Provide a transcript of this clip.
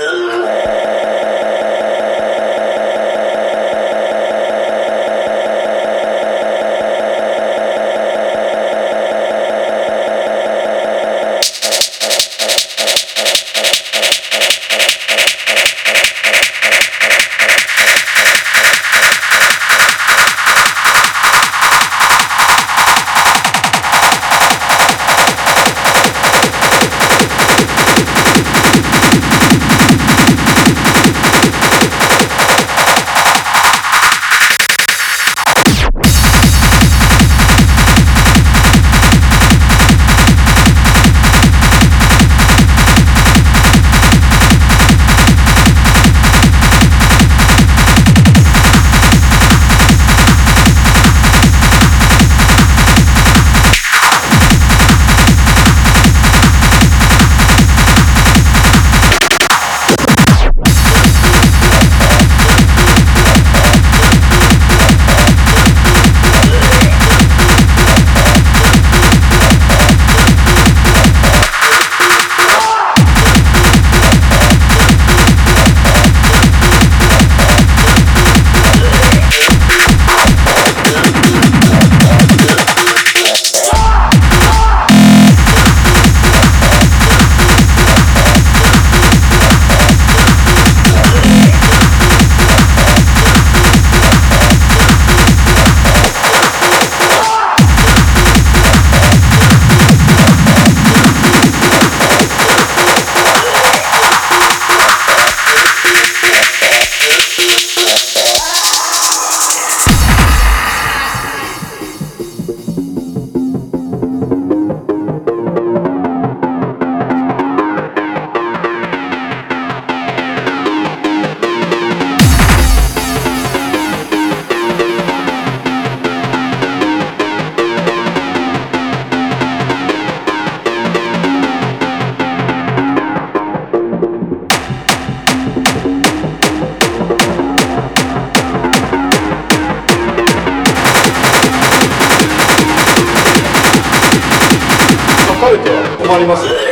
Ugh. 困ります。よ